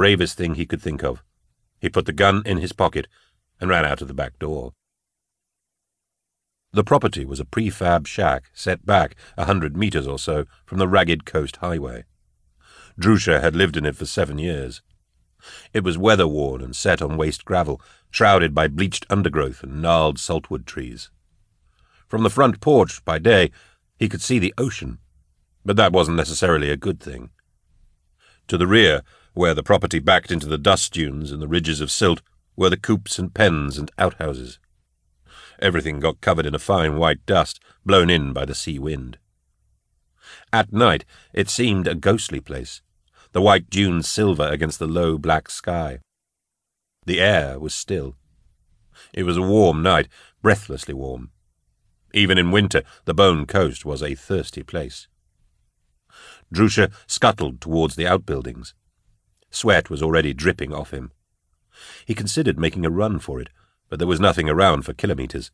bravest thing he could think of. He put the gun in his pocket and ran out of the back door. The property was a prefab shack set back a hundred metres or so from the ragged coast highway. Drusha had lived in it for seven years. It was weather-worn and set on waste gravel, shrouded by bleached undergrowth and gnarled saltwood trees. From the front porch, by day, he could see the ocean, but that wasn't necessarily a good thing. To the rear, where the property backed into the dust dunes and the ridges of silt, were the coops and pens and outhouses. Everything got covered in a fine white dust, blown in by the sea wind. At night, it seemed a ghostly place, the white dunes silver against the low black sky. The air was still. It was a warm night, breathlessly warm. Even in winter, the Bone Coast was a thirsty place. Drusha scuttled towards the outbuildings. Sweat was already dripping off him. He considered making a run for it, but there was nothing around for kilometres.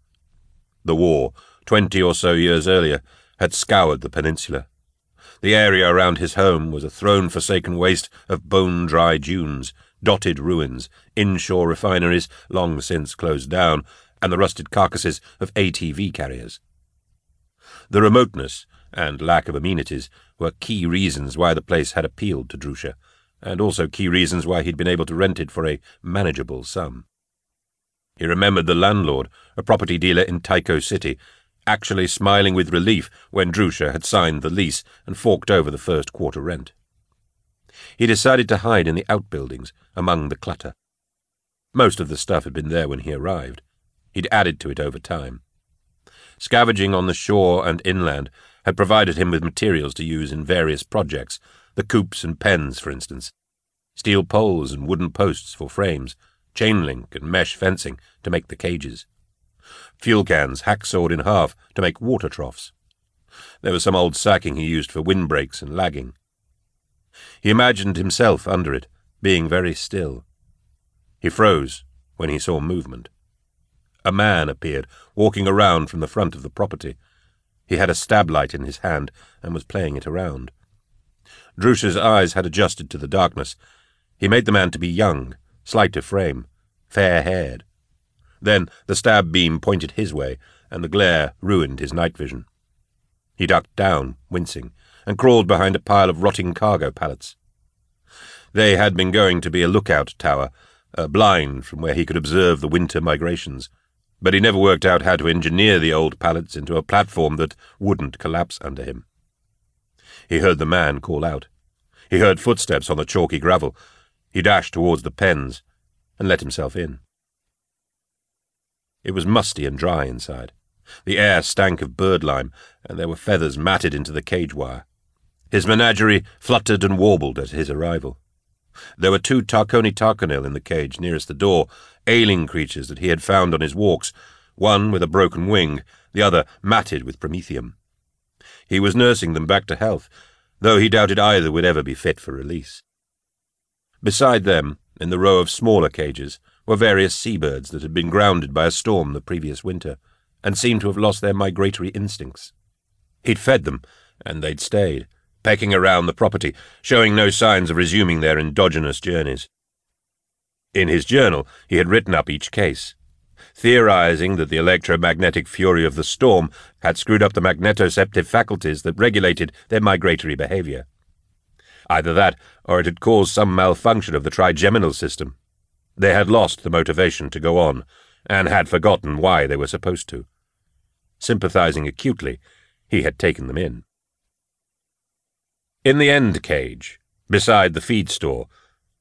The war, twenty or so years earlier, had scoured the peninsula. The area around his home was a throne-forsaken waste of bone-dry dunes, dotted ruins, inshore refineries long since closed down, and the rusted carcasses of ATV carriers. The remoteness and lack of amenities were key reasons why the place had appealed to Drusha, and also key reasons why he'd been able to rent it for a manageable sum. He remembered the landlord, a property dealer in Tycho City, actually smiling with relief when Drusha had signed the lease and forked over the first quarter rent. He decided to hide in the outbuildings, among the clutter. Most of the stuff had been there when he arrived. He'd added to it over time. Scavenging on the shore and inland had provided him with materials to use in various projects, the coops and pens, for instance. Steel poles and wooden posts for frames, chain link and mesh fencing to make the cages. Fuel cans hacksawed in half to make water troughs. There was some old sacking he used for windbreaks and lagging. He imagined himself under it, being very still. He froze when he saw movement. A man appeared, walking around from the front of the property. He had a stab light in his hand and was playing it around. Drusha's eyes had adjusted to the darkness. He made the man to be young, slight of frame, fair-haired. Then the stab beam pointed his way, and the glare ruined his night vision. He ducked down, wincing, and crawled behind a pile of rotting cargo pallets. They had been going to be a lookout tower, a blind from where he could observe the winter migrations, but he never worked out how to engineer the old pallets into a platform that wouldn't collapse under him. He heard the man call out. He heard footsteps on the chalky gravel. He dashed towards the pens and let himself in. It was musty and dry inside. The air stank of birdlime, and there were feathers matted into the cage wire. His menagerie fluttered and warbled at his arrival. There were two Tarconi Tarconil in the cage nearest the door, ailing creatures that he had found on his walks, one with a broken wing, the other matted with promethium. He was nursing them back to health, though he doubted either would ever be fit for release. Beside them, in the row of smaller cages, were various seabirds that had been grounded by a storm the previous winter, and seemed to have lost their migratory instincts. He'd fed them, and they'd stayed, pecking around the property, showing no signs of resuming their endogenous journeys. In his journal, he had written up each case, theorizing that the electromagnetic fury of the storm had screwed up the magnetoceptive faculties that regulated their migratory behavior. Either that, or it had caused some malfunction of the trigeminal system. They had lost the motivation to go on, and had forgotten why they were supposed to. Sympathizing acutely, he had taken them in. In the end cage, beside the feed store,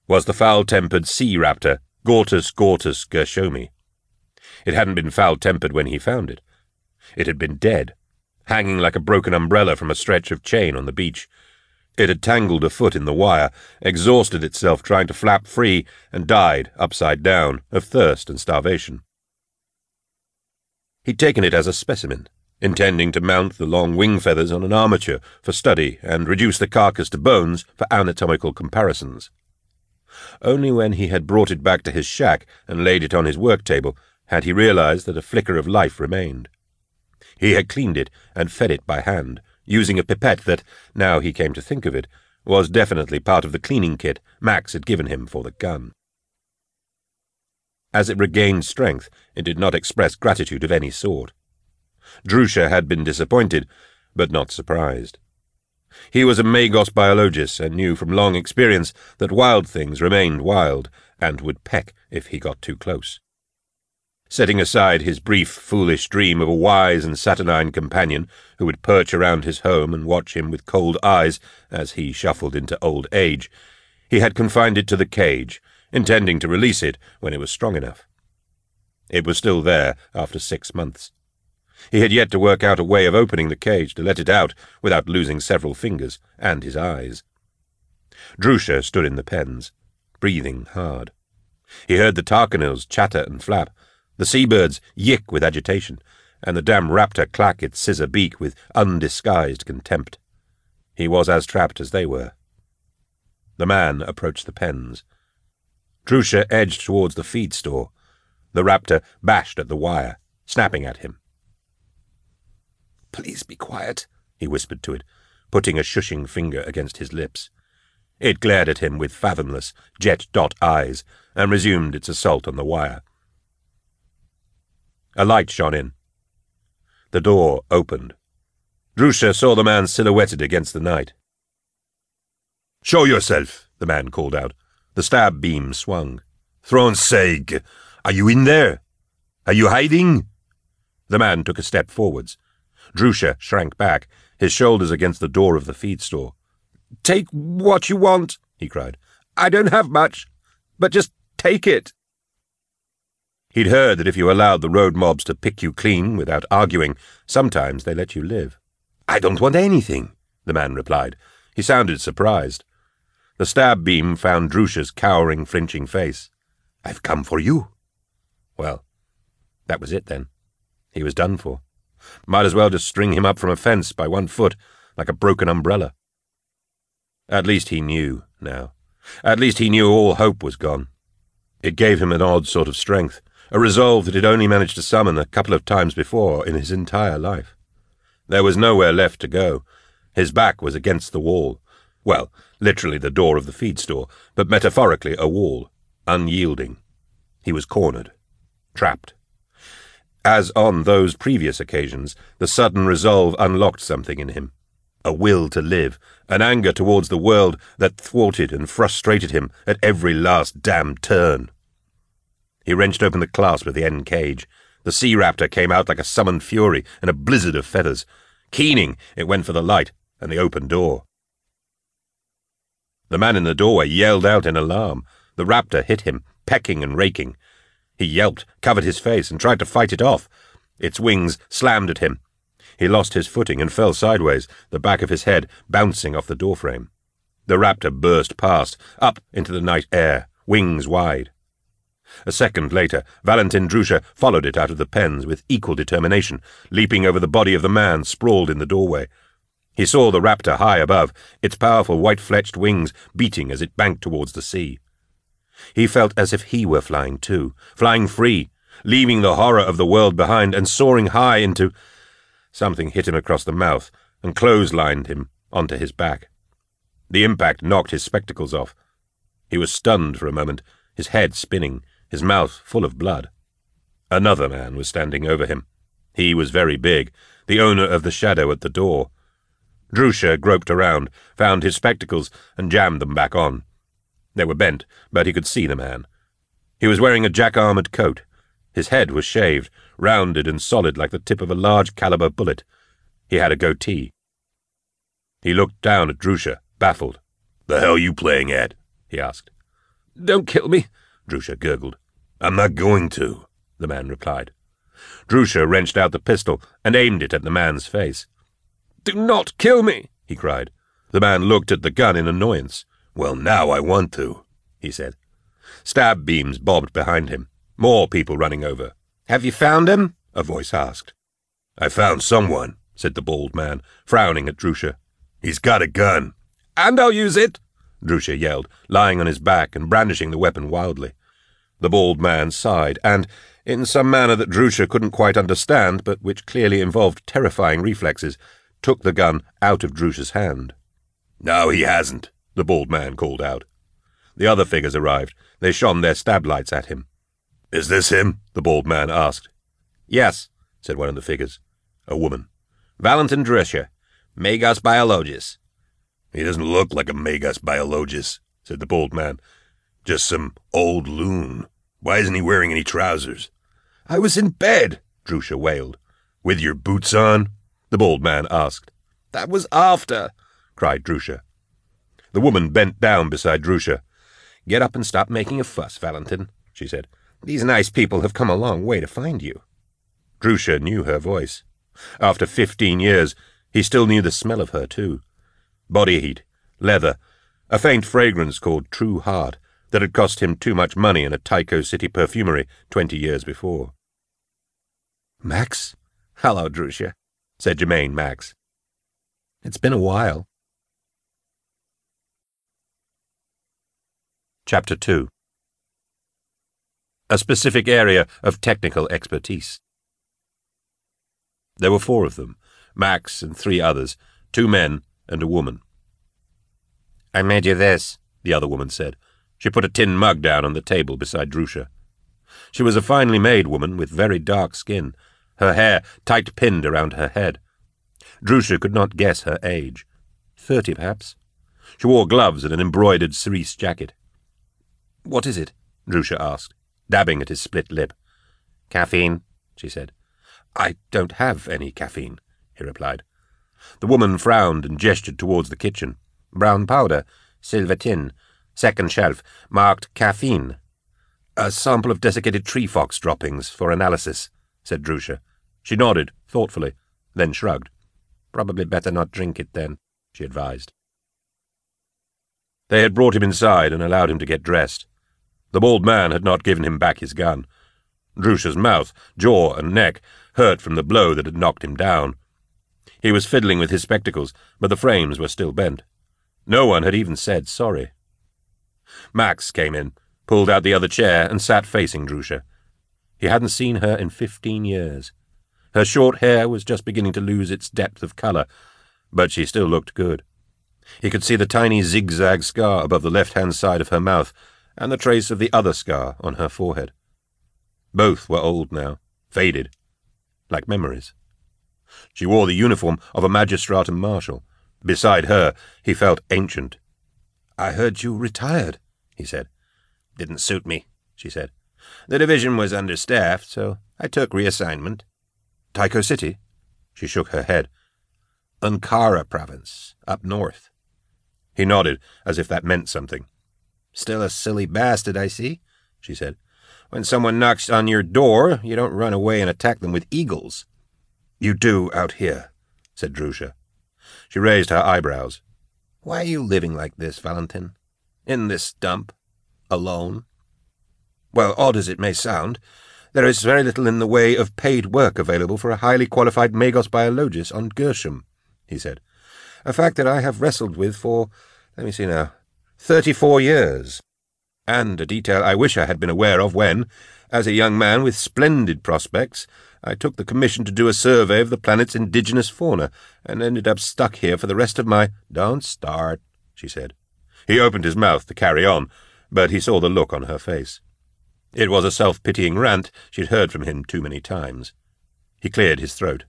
was the foul-tempered sea raptor, Gortus gortus gershomi. It hadn't been foul-tempered when he found it. It had been dead, hanging like a broken umbrella from a stretch of chain on the beach, it had tangled a foot in the wire, exhausted itself trying to flap free, and died, upside down, of thirst and starvation. He'd taken it as a specimen, intending to mount the long wing feathers on an armature for study and reduce the carcass to bones for anatomical comparisons. Only when he had brought it back to his shack and laid it on his work table had he realized that a flicker of life remained. He had cleaned it and fed it by hand, using a pipette that, now he came to think of it, was definitely part of the cleaning kit Max had given him for the gun. As it regained strength, it did not express gratitude of any sort. Drusha had been disappointed, but not surprised. He was a Magos biologist and knew from long experience that wild things remained wild and would peck if he got too close. Setting aside his brief, foolish dream of a wise and saturnine companion who would perch around his home and watch him with cold eyes as he shuffled into old age, he had confined it to the cage, intending to release it when it was strong enough. It was still there after six months. He had yet to work out a way of opening the cage to let it out without losing several fingers and his eyes. Drusha stood in the pens, breathing hard. He heard the Tarkanils chatter and flap, the seabirds yick with agitation, and the damn raptor clack its scissor beak with undisguised contempt. He was as trapped as they were. The man approached the pens. Drusha edged towards the feed store. The raptor bashed at the wire, snapping at him. Please be quiet, he whispered to it, putting a shushing finger against his lips. It glared at him with fathomless, jet dot eyes, and resumed its assault on the wire. A light shone in. The door opened. Drusha saw the man silhouetted against the night. Show yourself, the man called out. The stab beam swung. Throne's sake, are you in there? Are you hiding? The man took a step forwards. Drusha shrank back, his shoulders against the door of the feed store. Take what you want, he cried. I don't have much, but just take it. He'd heard that if you allowed the road mobs to pick you clean without arguing, sometimes they let you live. I don't want anything, the man replied. He sounded surprised. The stab beam found Drusha's cowering, flinching face. I've come for you. Well, that was it then. He was done for. Might as well just string him up from a fence by one foot, like a broken umbrella. At least he knew, now. At least he knew all hope was gone. It gave him an odd sort of strength a resolve that he'd only managed to summon a couple of times before in his entire life. There was nowhere left to go. His back was against the wall. Well, literally the door of the feed store, but metaphorically a wall, unyielding. He was cornered, trapped. As on those previous occasions, the sudden resolve unlocked something in him. A will to live, an anger towards the world that thwarted and frustrated him at every last damn turn. He wrenched open the clasp of the end cage. The sea raptor came out like a summoned fury in a blizzard of feathers. Keening, it went for the light and the open door. The man in the doorway yelled out in alarm. The raptor hit him, pecking and raking. He yelped, covered his face, and tried to fight it off. Its wings slammed at him. He lost his footing and fell sideways, the back of his head bouncing off the doorframe. The raptor burst past, up into the night air, wings wide. A second later, Valentin Drusha followed it out of the pens with equal determination, leaping over the body of the man sprawled in the doorway. He saw the raptor high above, its powerful white-fletched wings beating as it banked towards the sea. He felt as if he were flying too, flying free, leaving the horror of the world behind and soaring high into... Something hit him across the mouth and clotheslined him onto his back. The impact knocked his spectacles off. He was stunned for a moment, his head spinning, his mouth full of blood. Another man was standing over him. He was very big, the owner of the shadow at the door. Drusha groped around, found his spectacles, and jammed them back on. They were bent, but he could see the man. He was wearing a jack-armored coat. His head was shaved, rounded and solid like the tip of a large-caliber bullet. He had a goatee. He looked down at Drusha, baffled. The hell you playing at? he asked. Don't kill me, Drusha gurgled. I'm not going to, the man replied. Drusha wrenched out the pistol and aimed it at the man's face. Do not kill me, he cried. The man looked at the gun in annoyance. Well, now I want to, he said. Stab beams bobbed behind him. More people running over. Have you found him? a voice asked. I found someone, said the bald man, frowning at Drusha. He's got a gun. And I'll use it, Drusha yelled, lying on his back and brandishing the weapon wildly. The bald man sighed, and, in some manner that Drusha couldn't quite understand, but which clearly involved terrifying reflexes, took the gun out of Drusha's hand. No, he hasn't, the bald man called out. The other figures arrived. They shone their stab lights at him. Is this him? the bald man asked. Yes, said one of the figures. A woman. Valentin Drusha, Magos Biologist. He doesn't look like a Magos Biologist, said the bald man. Just some old loon. Why isn't he wearing any trousers? I was in bed, Drusha wailed. With your boots on? the bald man asked. That was after, cried Drusha. The woman bent down beside Drusha. Get up and stop making a fuss, Valentin, she said. These nice people have come a long way to find you. Drusha knew her voice. After fifteen years, he still knew the smell of her, too. Body heat, leather, a faint fragrance called True Heart that had cost him too much money in a Tycho City perfumery twenty years before. Max? Hello, Drusha, said Germaine Max. It's been a while. Chapter 2 A specific area of technical expertise. There were four of them, Max and three others, two men and a woman. I made you this, the other woman said. She put a tin mug down on the table beside Drusha. She was a finely made woman with very dark skin, her hair tight pinned around her head. Drusha could not guess her age. Thirty, perhaps. She wore gloves and an embroidered cerise jacket. What is it? Drusha asked, dabbing at his split lip. Caffeine, she said. I don't have any caffeine, he replied. The woman frowned and gestured towards the kitchen. Brown powder, silver tin, second shelf, marked caffeine. A sample of desiccated tree fox droppings for analysis, said Drusha. She nodded, thoughtfully, then shrugged. Probably better not drink it then, she advised. They had brought him inside and allowed him to get dressed. The bald man had not given him back his gun. Drusha's mouth, jaw, and neck hurt from the blow that had knocked him down. He was fiddling with his spectacles, but the frames were still bent. No one had even said sorry. Max came in, pulled out the other chair, and sat facing Drusha. He hadn't seen her in fifteen years. Her short hair was just beginning to lose its depth of colour, but she still looked good. He could see the tiny zigzag scar above the left-hand side of her mouth, and the trace of the other scar on her forehead. Both were old now, faded, like memories. She wore the uniform of a magistratum marshal. Beside her, he felt ancient. I heard you retired, he said. Didn't suit me, she said. The division was understaffed, so I took reassignment. Tycho City? She shook her head. Ankara province, up north. He nodded, as if that meant something. Still a silly bastard, I see, she said. When someone knocks on your door, you don't run away and attack them with eagles. You do out here, said Drusha. She raised her eyebrows. Why are you living like this, Valentin? In this dump? Alone? Well, odd as it may sound, there is very little in the way of paid work available for a highly qualified Magos biologist on Gershom, he said. A fact that I have wrestled with for, let me see now, thirty-four years. And a detail I wish I had been aware of when, as a young man with splendid prospects, I took the commission to do a survey of the planet's indigenous fauna, and ended up stuck here for the rest of my... Don't start, she said. He opened his mouth to carry on, but he saw the look on her face. It was a self-pitying rant she'd heard from him too many times. He cleared his throat.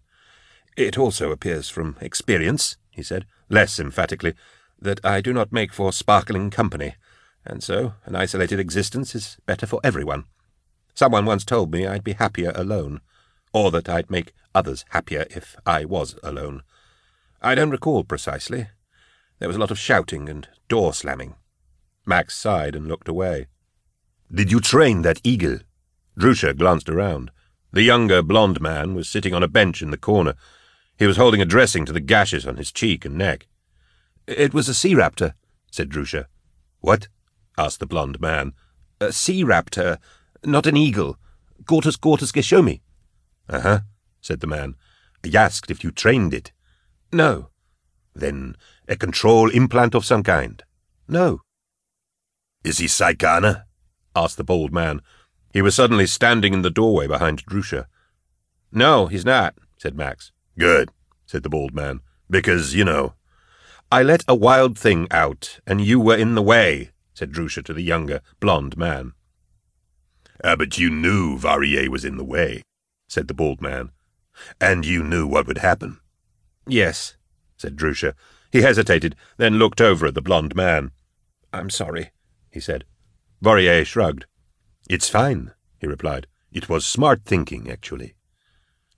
It also appears from experience, he said, less emphatically, that I do not make for sparkling company, and so an isolated existence is better for everyone. Someone once told me I'd be happier alone or that I'd make others happier if I was alone. I don't recall precisely. There was a lot of shouting and door slamming. Max sighed and looked away. Did you train that eagle? Drusha glanced around. The younger, blond man was sitting on a bench in the corner. He was holding a dressing to the gashes on his cheek and neck. It was a sea raptor, said Drusha. What? asked the blond man. A sea raptor, not an eagle. Gortus gortus gershomi. Uh huh, said the man. I asked if you trained it. No. Then a control implant of some kind? No. Is he Psykana? asked the bald man. He was suddenly standing in the doorway behind Drusha. No, he's not, said Max. Good, said the bald man, because, you know, I let a wild thing out, and you were in the way, said Drusha to the younger, blond man. Ah, but you knew Varier was in the way, said the bald man. And you knew what would happen. Yes, said Drusha. He hesitated, then looked over at the blond man. I'm sorry, he said. Varier shrugged. It's fine, he replied. It was smart thinking, actually.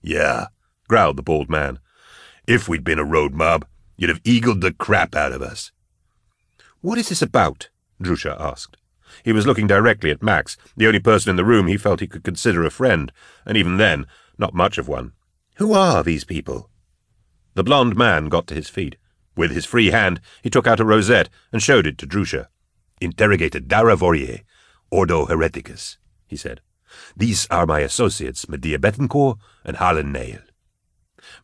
Yeah, growled the bald man. If we'd been a road mob, you'd have eagled the crap out of us. What is this about? Drusha asked. He was looking directly at Max, the only person in the room he felt he could consider a friend, and even then, not much of one. Who are these people? The blond man got to his feet. With his free hand, he took out a rosette and showed it to Drusha. Interrogator Dara Vorier, Ordo Hereticus, he said. These are my associates, Medea Betancourt and Harlon Nayl.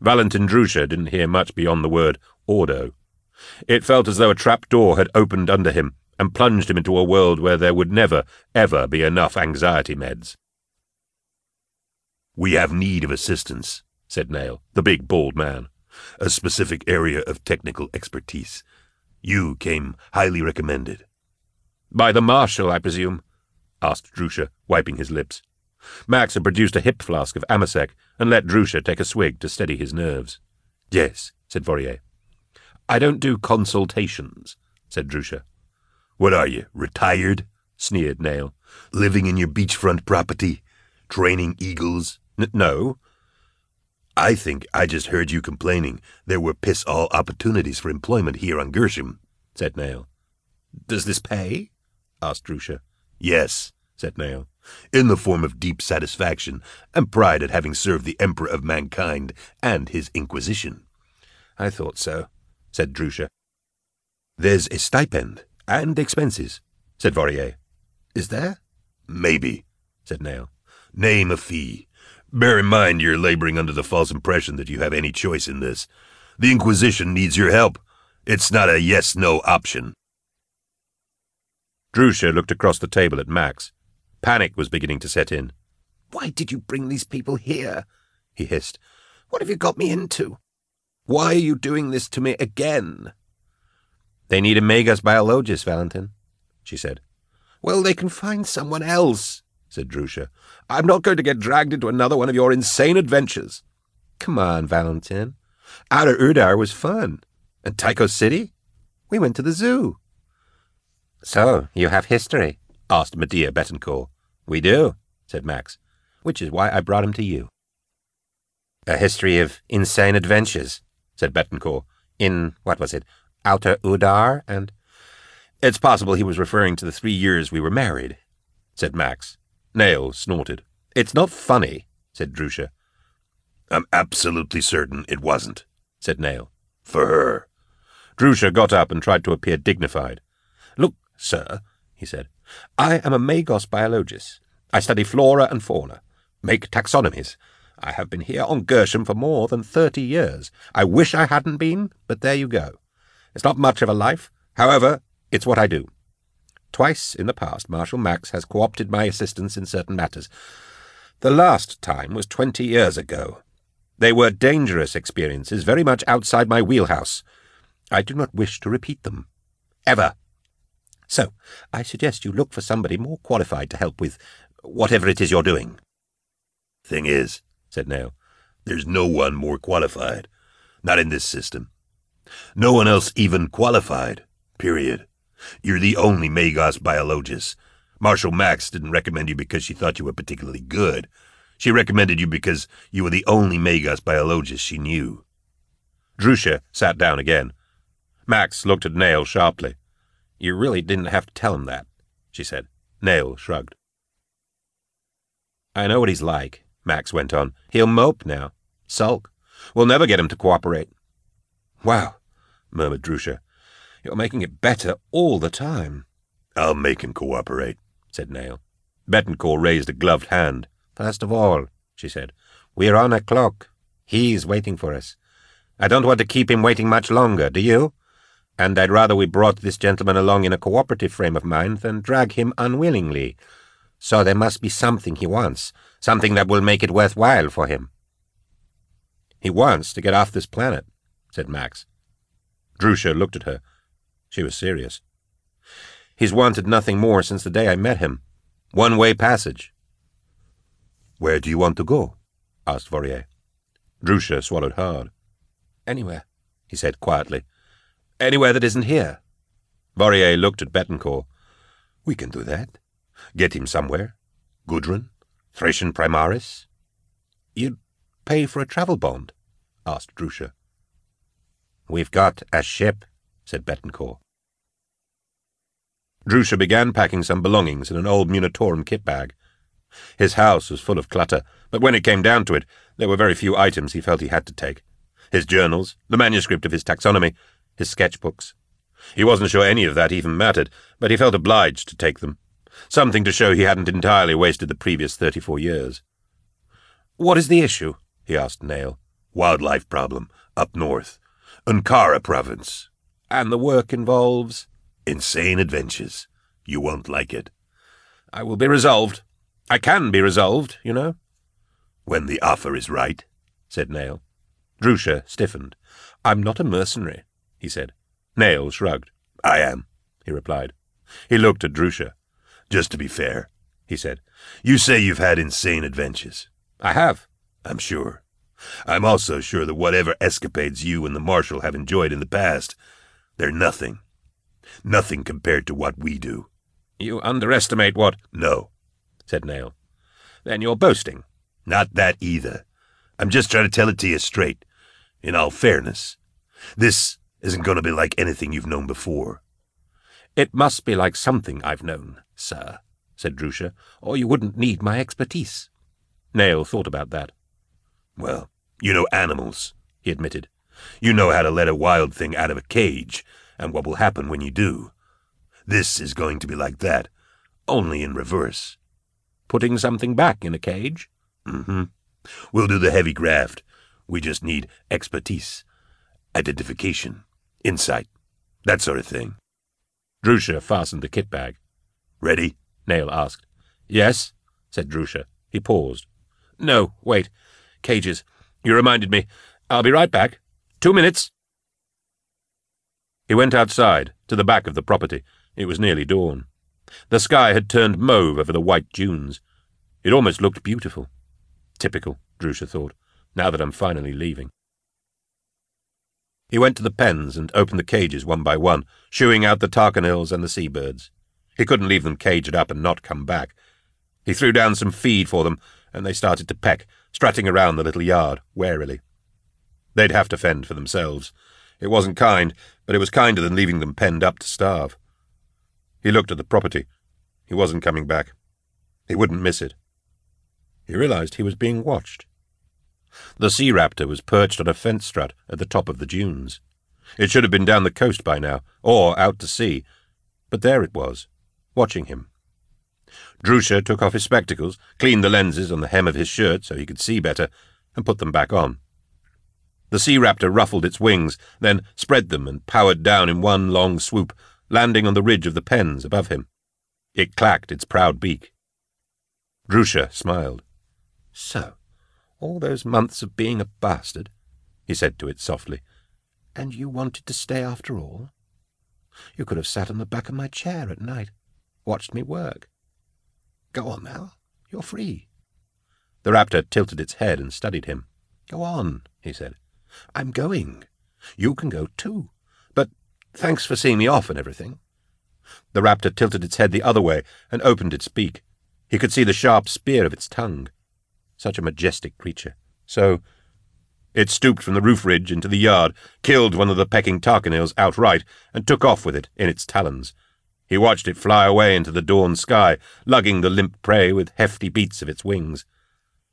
Valentin Drusha didn't hear much beyond the word Ordo. It felt as though a trap door had opened under him and plunged him into a world where there would never, ever be enough anxiety meds. We have need of assistance, said Nayl, the big, bald man. A specific area of technical expertise. You came highly recommended. By the Marshal, I presume? asked Drusha, wiping his lips. Max had produced a hip flask of Amasec and let Drusha take a swig to steady his nerves. Yes, said Vorier. I don't do consultations, said Drusha. What are you, retired? sneered Nayl. Living in your beachfront property? Training eagles? N no. I think I just heard you complaining there were piss-all opportunities for employment here on Gershom, said Nayl. Does this pay? asked Drusha. Yes, said Nayl, in the form of deep satisfaction and pride at having served the Emperor of Mankind and his Inquisition. I thought so, said Drusha. There's a stipend and expenses, said Vorier. Is there? Maybe, said Nayl. Name a fee. Bear in mind you're laboring under the false impression that you have any choice in this. The Inquisition needs your help. It's not a yes-no option. Drusha looked across the table at Max. Panic was beginning to set in. Why did you bring these people here? he hissed. What have you got me into? Why are you doing this to me again? They need a Magos biologist, Valentin, she said. Well, they can find someone else, said Drusha. I'm not going to get dragged into another one of your insane adventures. Come on, Valentin. Outer Udar was fun. And Tycho City? We went to the zoo. So, you have history? asked Medea Betancourt. We do, said Max, which is why I brought him to you. A history of insane adventures, said Betancourt. In, what was it, Outer Udar, and... It's possible he was referring to the three years we were married, said Max. Nayl snorted. It's not funny, said Drusha. I'm absolutely certain it wasn't, said Nayl. For her. Drusha got up and tried to appear dignified. Look, sir, he said, I am a Magos biologist. I study flora and fauna, make taxonomies. I have been here on Gershom for more than thirty years. I wish I hadn't been, but there you go. It's not much of a life. However, it's what I do. Twice in the past, Marshal Max has co-opted my assistance in certain matters. The last time was twenty years ago. They were dangerous experiences, very much outside my wheelhouse. I do not wish to repeat them. Ever. So, I suggest you look for somebody more qualified to help with whatever it is you're doing. Thing is, said Nayl, there's no one more qualified. Not in this system. No one else even qualified. Period. You're the only Magos biologist. Marshal Max didn't recommend you because she thought you were particularly good. She recommended you because you were the only Magos biologist she knew. Drusha sat down again. Max looked at Nayl sharply. You really didn't have to tell him that, she said. Nayl shrugged. I know what he's like, Max went on. He'll mope now. Sulk. We'll never get him to cooperate. Wow, murmured Drusha. You're making it better all the time. I'll make him cooperate, said Nayl. Betancourt raised a gloved hand. First of all, she said, we're on a clock. He's waiting for us. I don't want to keep him waiting much longer, do you? And I'd rather we brought this gentleman along in a cooperative frame of mind than drag him unwillingly. So there must be something he wants, something that will make it worthwhile for him. He wants to get off this planet, said Max. Drusha looked at her. She was serious. He's wanted nothing more since the day I met him. One-way passage. Where do you want to go? asked Vorier. Drusha swallowed hard. Anywhere, he said quietly. Anywhere that isn't here. Vorier looked at Betancourt. We can do that. Get him somewhere. Gudrun? Thracian Primaris? You'd pay for a travel bond? asked Drusha. We've got a ship, said Betancourt. Drusha began packing some belongings in an old Munitorum kit bag. His house was full of clutter, but when it came down to it, there were very few items he felt he had to take. His journals, the manuscript of his taxonomy, his sketchbooks. He wasn't sure any of that even mattered, but he felt obliged to take them. Something to show he hadn't entirely wasted the previous thirty-four years. What is the issue? he asked Nayl. Wildlife problem, up north. Ankara province. And the work involves? Insane adventures. You won't like it. I will be resolved. I can be resolved, you know. When the offer is right, said Nayl. Drusha stiffened. I'm not a mercenary, he said. Nayl shrugged. I am, he replied. He looked at Drusha. Just to be fair, he said, you say you've had insane adventures. I have. I'm sure. I'm also sure that whatever escapades you and the Marshal have enjoyed in the past, they're nothing. Nothing compared to what we do. You underestimate what... No, said Nayl. Then you're boasting. Not that either. I'm just trying to tell it to you straight, in all fairness. This isn't going to be like anything you've known before. It must be like something I've known, sir, said Drusha, or you wouldn't need my expertise. Nayl thought about that. Well, you know animals, he admitted. You know how to let a wild thing out of a cage, and what will happen when you do. This is going to be like that, only in reverse. Putting something back in a cage? Mm-hmm. We'll do the heavy graft. We just need expertise, identification, insight, that sort of thing. Drusha fastened the kit bag. Ready? Nayl asked. Yes, said Drusha. He paused. No, wait. Cages. You reminded me. I'll be right back. Two minutes. He went outside, to the back of the property. It was nearly dawn. The sky had turned mauve over the white dunes. It almost looked beautiful. Typical, Drusha thought, now that I'm finally leaving. He went to the pens and opened the cages one by one, shooing out the tarcanils and the seabirds. He couldn't leave them caged up and not come back. He threw down some feed for them, and they started to peck, strutting around the little yard, warily. They'd have to fend for themselves. It wasn't kind, but it was kinder than leaving them penned up to starve. He looked at the property. He wasn't coming back. He wouldn't miss it. He realized he was being watched. The sea raptor was perched on a fence strut at the top of the dunes. It should have been down the coast by now, or out to sea, but there it was, watching him. Drusha took off his spectacles, cleaned the lenses on the hem of his shirt so he could see better, and put them back on. The sea raptor ruffled its wings, then spread them and powered down in one long swoop, landing on the ridge of the pens above him. It clacked its proud beak. Drusha smiled. So, all those months of being a bastard, he said to it softly, and you wanted to stay after all? You could have sat on the back of my chair at night, watched me work. Go on now, you're free. The raptor tilted its head and studied him. Go on, he said. I'm going. You can go too. But thanks for seeing me off and everything. The raptor tilted its head the other way and opened its beak. He could see the sharp spear of its tongue. Such a majestic creature. So it stooped from the roof ridge into the yard, killed one of the pecking tarcanils outright, and took off with it in its talons. He watched it fly away into the dawn sky, lugging the limp prey with hefty beats of its wings.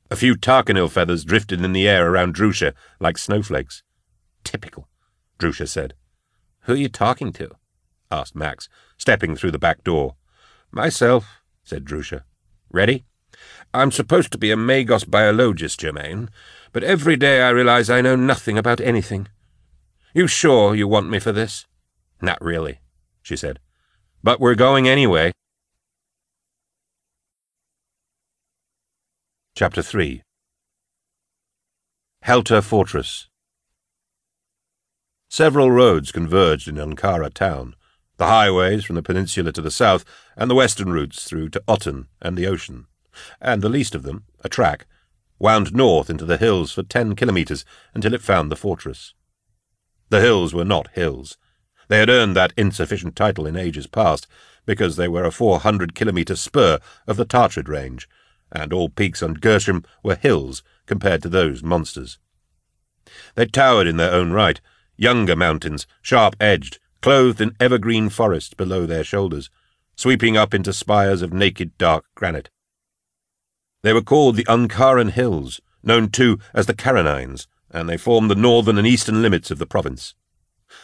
A few tarcanil feathers drifted in the air around Drusha like snowflakes. Typical, Drusha said. Who are you talking to? asked Max, stepping through the back door. Myself, said Drusha. Ready? I'm supposed to be a Magos biologist, Germaine, but every day I realize I know nothing about anything. You sure you want me for this? Not really, she said. But we're going anyway. Chapter 3 Helter Fortress Several roads converged in Ankara town, the highways from the peninsula to the south, and the western routes through to Otten and the ocean. And the least of them, a track, wound north into the hills for ten kilometres until it found the fortress. The hills were not hills. They had earned that insufficient title in ages past, because they were a four hundred kilometre spur of the Tartrid range, and all peaks on Gershom were hills compared to those monsters. They towered in their own right, younger mountains, sharp-edged, clothed in evergreen forest below their shoulders, sweeping up into spires of naked dark granite. They were called the Ankaran Hills, known too as the Karanines, and they formed the northern and eastern limits of the province.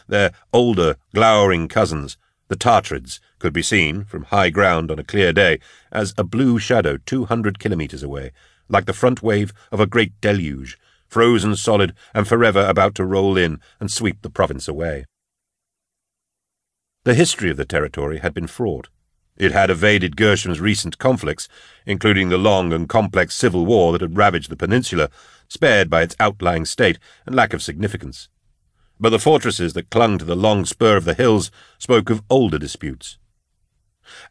Their older, glowering cousins, the Tartrids, could be seen, from high ground on a clear day, as a blue shadow two hundred kilometres away, like the front wave of a great deluge, frozen solid and forever about to roll in and sweep the province away. The history of the territory had been fraught. It had evaded Gershom's recent conflicts, including the long and complex civil war that had ravaged the peninsula, spared by its outlying state and lack of significance. But the fortresses that clung to the long spur of the hills spoke of older disputes.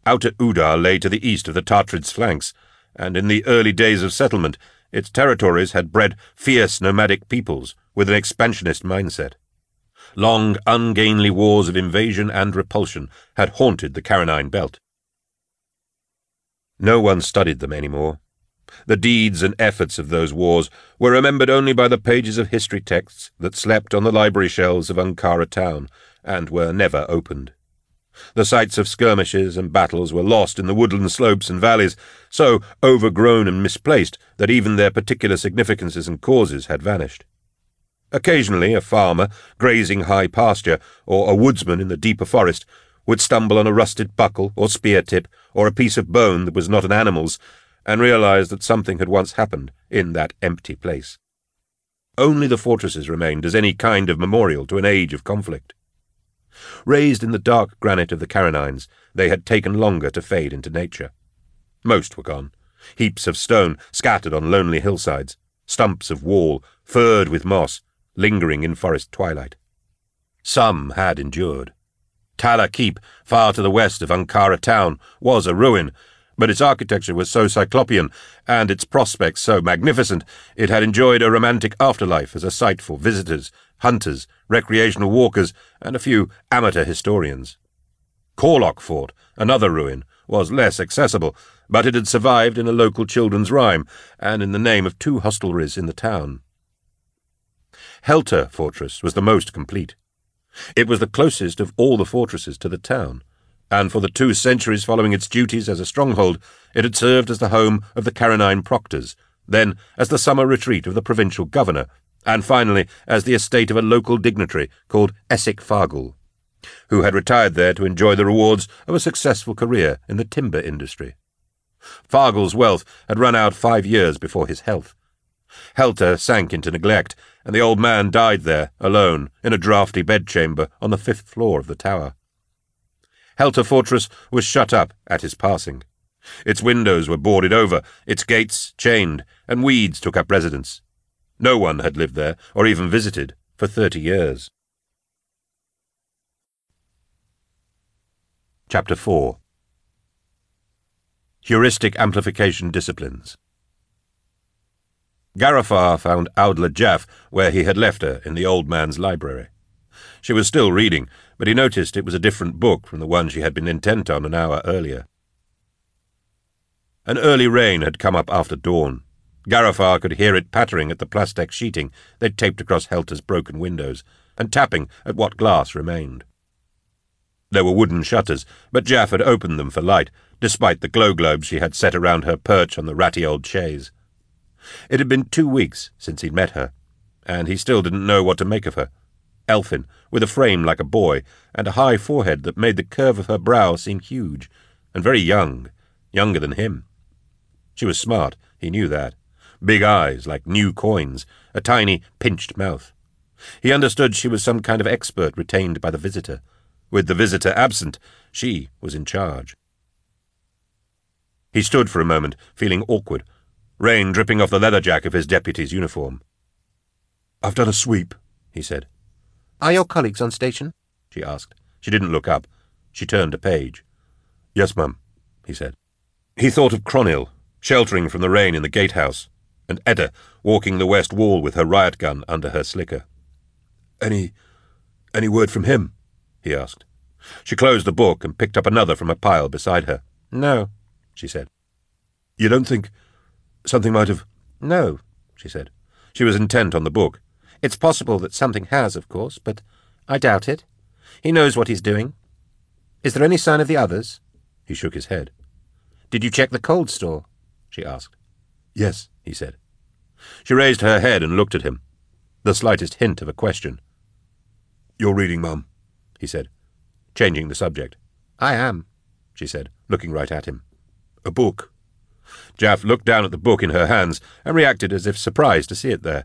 Outer Udar lay to the east of the Tartrid's flanks, and in the early days of settlement, its territories had bred fierce nomadic peoples with an expansionist mindset. Long, ungainly wars of invasion and repulsion had haunted the Carinine belt. No one studied them any more. The deeds and efforts of those wars were remembered only by the pages of history texts that slept on the library shelves of Ankara town and were never opened. The sites of skirmishes and battles were lost in the woodland slopes and valleys, so overgrown and misplaced that even their particular significances and causes had vanished. Occasionally a farmer, grazing high pasture, or a woodsman in the deeper forest, would stumble on a rusted buckle or spear tip or a piece of bone that was not an animal's and realized that something had once happened in that empty place. Only the fortresses remained as any kind of memorial to an age of conflict. Raised in the dark granite of the Carinines, they had taken longer to fade into nature. Most were gone, heaps of stone scattered on lonely hillsides, stumps of wall furred with moss, lingering in forest twilight. Some had endured. Tala Keep, far to the west of Ankara town, was a ruin, but its architecture was so cyclopean and its prospects so magnificent, it had enjoyed a romantic afterlife as a site for visitors, hunters, recreational walkers, and a few amateur historians. Corlock Fort, another ruin, was less accessible, but it had survived in a local children's rhyme and in the name of two hostelries in the town. Helter Fortress was the most complete. It was the closest of all the fortresses to the town, and for the two centuries following its duties as a stronghold, it had served as the home of the Carinine proctors, then as the summer retreat of the provincial governor, and finally as the estate of a local dignitary called Essek Fargul, who had retired there to enjoy the rewards of a successful career in the timber industry. Fargul's wealth had run out five years before his health. Helter sank into neglect, and the old man died there, alone, in a draughty bedchamber on the fifth floor of the tower. Helter Fortress was shut up at his passing. Its windows were boarded over, its gates chained, and weeds took up residence. No one had lived there, or even visited, for thirty years. Chapter 4 Heuristic Amplification Disciplines Garifar found Audla Jaff where he had left her in the old man's library. She was still reading, but he noticed it was a different book from the one she had been intent on an hour earlier. An early rain had come up after dawn. Garifar could hear it pattering at the plastic sheeting they'd taped across Helter's broken windows, and tapping at what glass remained. There were wooden shutters, but Jaff had opened them for light, despite the glow globes she had set around her perch on the ratty old chaise. It had been two weeks since he'd met her, and he still didn't know what to make of her. Elfin, with a frame like a boy, and a high forehead that made the curve of her brow seem huge, and very young, younger than him. She was smart, he knew that. Big eyes like new coins, a tiny, pinched mouth. He understood she was some kind of expert retained by the visitor. With the visitor absent, she was in charge. He stood for a moment, feeling awkward, rain dripping off the leather jack of his deputy's uniform. I've done a sweep, he said. Are your colleagues on station? she asked. She didn't look up. She turned a page. Yes, ma'am, he said. He thought of Cronil, sheltering from the rain in the gatehouse, and Edda walking the west wall with her riot gun under her slicker. Any. any word from him? he asked. She closed the book and picked up another from a pile beside her. No, she said. You don't think something might have. No, she said. She was intent on the book. It's possible that something has, of course, but I doubt it. He knows what he's doing. Is there any sign of the others? He shook his head. Did you check the cold store? she asked. Yes, he said. She raised her head and looked at him. The slightest hint of a question. You're reading, Mum, he said, changing the subject. I am, she said, looking right at him. A book. Jaff looked down at the book in her hands and reacted as if surprised to see it there.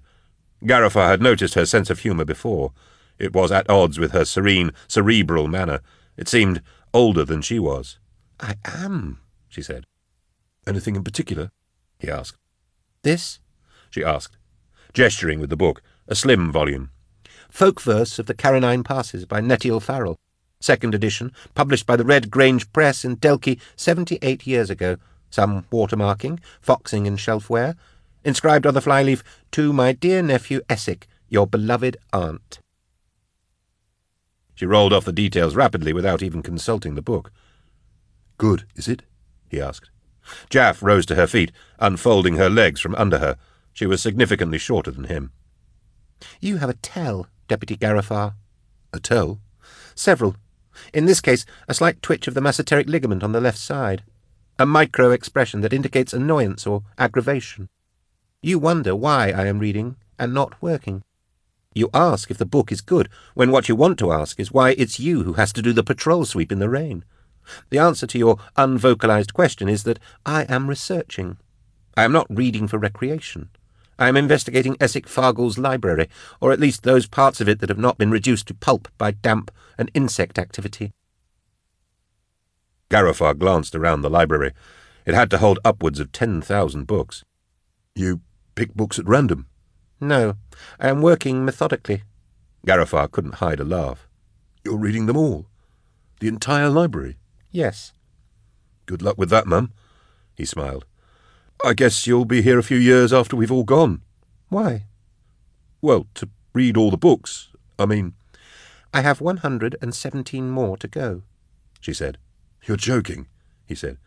Garifar had noticed her sense of humour before. It was at odds with her serene, cerebral manner. It seemed older than she was. I am, she said. Anything in particular? he asked. This? she asked, gesturing with the book, a slim volume. Folk Verse of the Carronine Passes by Nettie O'Farrell. Second edition, published by the Red Grange Press in Delky seventy-eight years ago. Some watermarking, foxing and shelfware. Inscribed on the flyleaf, To my dear nephew Essick, your beloved aunt. She rolled off the details rapidly without even consulting the book. Good, is it? he asked. Jaff rose to her feet, unfolding her legs from under her. She was significantly shorter than him. You have a tell, Deputy Garifar. A tell? Several. In this case, a slight twitch of the mesenteric ligament on the left side. A micro expression that indicates annoyance or aggravation. You wonder why I am reading and not working. You ask if the book is good, when what you want to ask is why it's you who has to do the patrol sweep in the rain. The answer to your unvocalized question is that I am researching. I am not reading for recreation. I am investigating Essick Fargall's library, or at least those parts of it that have not been reduced to pulp by damp and insect activity. Garifar glanced around the library. It had to hold upwards of ten thousand books. You pick books at random? No, I am working methodically. Garifar couldn't hide a laugh. You're reading them all? The entire library? Yes. Good luck with that, Mum. He smiled. I guess you'll be here a few years after we've all gone. Why? Well, to read all the books. I mean... I have one hundred and seventeen more to go, she said. You're joking, he said.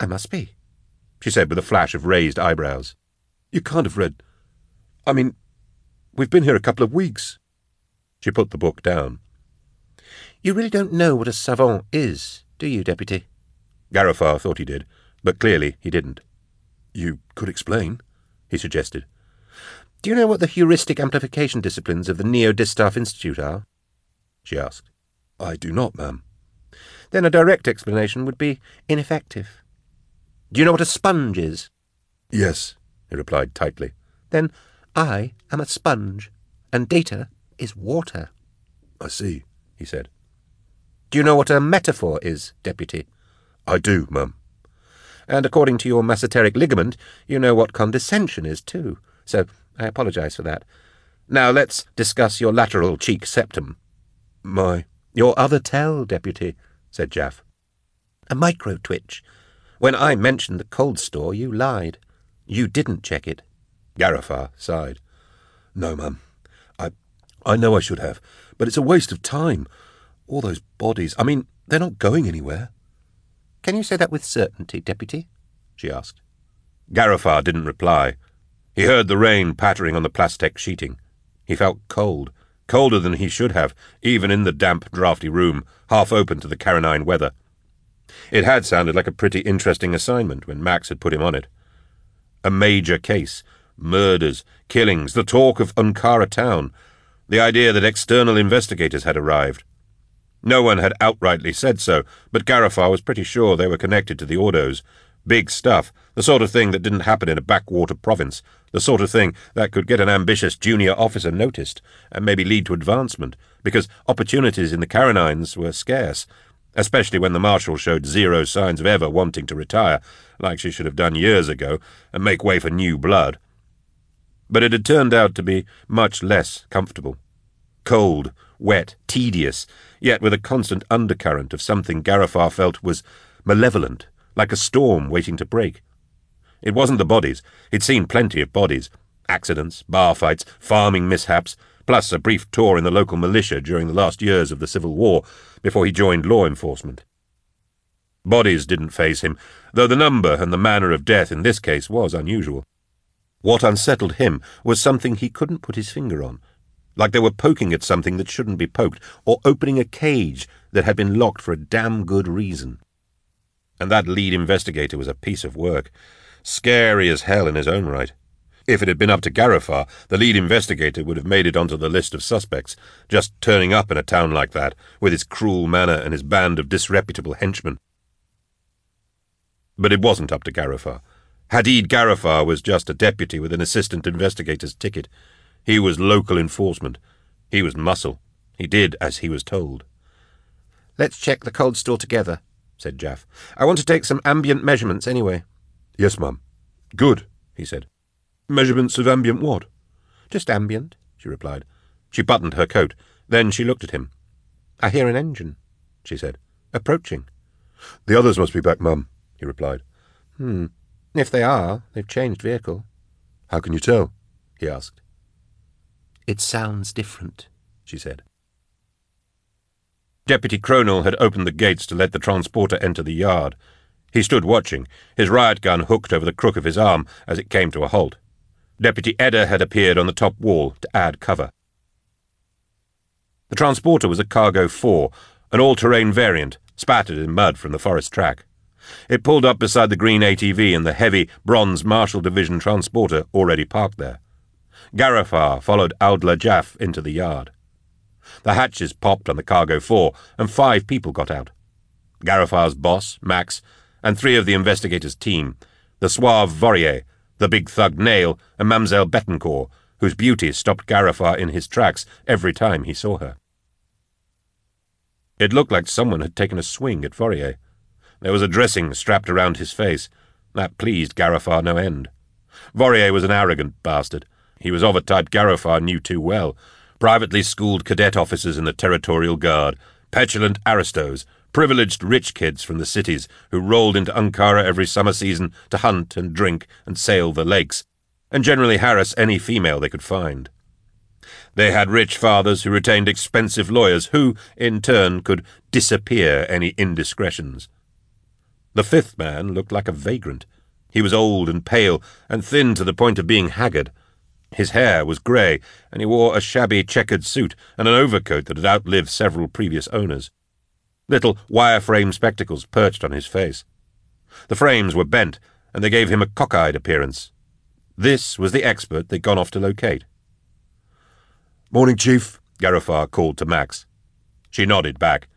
I must be, she said with a flash of raised eyebrows. You can't have read... I mean, we've been here a couple of weeks. She put the book down. You really don't know what a savant is, do you, Deputy? Garifar thought he did, but clearly he didn't. You could explain, he suggested. Do you know what the heuristic amplification disciplines of the Neo Distaff Institute are? she asked. I do not, ma'am. Then a direct explanation would be ineffective. Do you know what a sponge is? Yes, he replied tightly. Then I am a sponge, and data is water. I see, he said. Do you know what a metaphor is, Deputy? I do, mum. And according to your mesenteric ligament, you know what condescension is, too. So I apologize for that. Now let's discuss your lateral cheek septum. My... Your other tell, Deputy, said Jaff. A micro twitch. When I mentioned the cold store, you lied. You didn't check it. Garifar sighed. No, ma'am. I, I know I should have, but it's a waste of time. All those bodies. I mean, they're not going anywhere. Can you say that with certainty, Deputy? she asked. Garifar didn't reply. He heard the rain pattering on the plastic sheeting. He felt cold, colder than he should have, even in the damp, draughty room, half open to the Carronine weather. It had sounded like a pretty interesting assignment when Max had put him on it. A major case, murders, killings, the talk of Unkara town, the idea that external investigators had arrived. No one had outrightly said so, but Garifar was pretty sure they were connected to the Ordos. Big stuff, the sort of thing that didn't happen in a backwater province, the sort of thing that could get an ambitious junior officer noticed, and maybe lead to advancement, because opportunities in the Carronines were scarce, especially when the Marshal showed zero signs of ever wanting to retire, like she should have done years ago, and make way for new blood. But it had turned out to be much less comfortable. Cold, wet, tedious, yet with a constant undercurrent of something Garifar felt was malevolent, like a storm waiting to break. It wasn't the bodies. He'd seen plenty of bodies. Accidents, bar fights, farming mishaps, plus a brief tour in the local militia during the last years of the Civil War before he joined law enforcement. Bodies didn't faze him, though the number and the manner of death in this case was unusual. What unsettled him was something he couldn't put his finger on, like they were poking at something that shouldn't be poked, or opening a cage that had been locked for a damn good reason. And that lead investigator was a piece of work, scary as hell in his own right. If it had been up to Garifar, the lead investigator would have made it onto the list of suspects, just turning up in a town like that, with his cruel manner and his band of disreputable henchmen. But it wasn't up to Garifar. Hadid Garifar was just a deputy with an assistant investigator's ticket. He was local enforcement. He was muscle. He did as he was told. Let's check the cold store together, said Jaff. I want to take some ambient measurements anyway. Yes, ma'am. Good, he said. Measurements of ambient what? Just ambient, she replied. She buttoned her coat. Then she looked at him. I hear an engine, she said. Approaching. The others must be back, mum, he replied. Hmm. If they are, they've changed vehicle. How can you tell? he asked. It sounds different, she said. Deputy Cronel had opened the gates to let the transporter enter the yard. He stood watching, his riot gun hooked over the crook of his arm as it came to a halt. Deputy Edder had appeared on the top wall to add cover. The transporter was a Cargo 4, an all-terrain variant, spattered in mud from the forest track. It pulled up beside the green ATV and the heavy, bronze Marshal Division transporter already parked there. Garifar followed Audla Jaff into the yard. The hatches popped on the Cargo 4, and five people got out. Garifar's boss, Max, and three of the investigators' team, the suave Vorier, the big thug Nayl, and Mamselle Betancore, whose beauty stopped Garifar in his tracks every time he saw her. It looked like someone had taken a swing at Vorier. There was a dressing strapped around his face. That pleased Garifar no end. Vorier was an arrogant bastard. He was of a type Garifar knew too well. Privately schooled cadet officers in the Territorial Guard, petulant aristos, privileged rich kids from the cities who rolled into Ankara every summer season to hunt and drink and sail the lakes, and generally harass any female they could find. They had rich fathers who retained expensive lawyers who, in turn, could disappear any indiscretions. The fifth man looked like a vagrant. He was old and pale, and thin to the point of being haggard. His hair was grey, and he wore a shabby checkered suit and an overcoat that had outlived several previous owners. Little wire-frame spectacles perched on his face. The frames were bent, and they gave him a cockeyed appearance. This was the expert they'd gone off to locate. Morning, Chief, Garifar called to Max. She nodded back.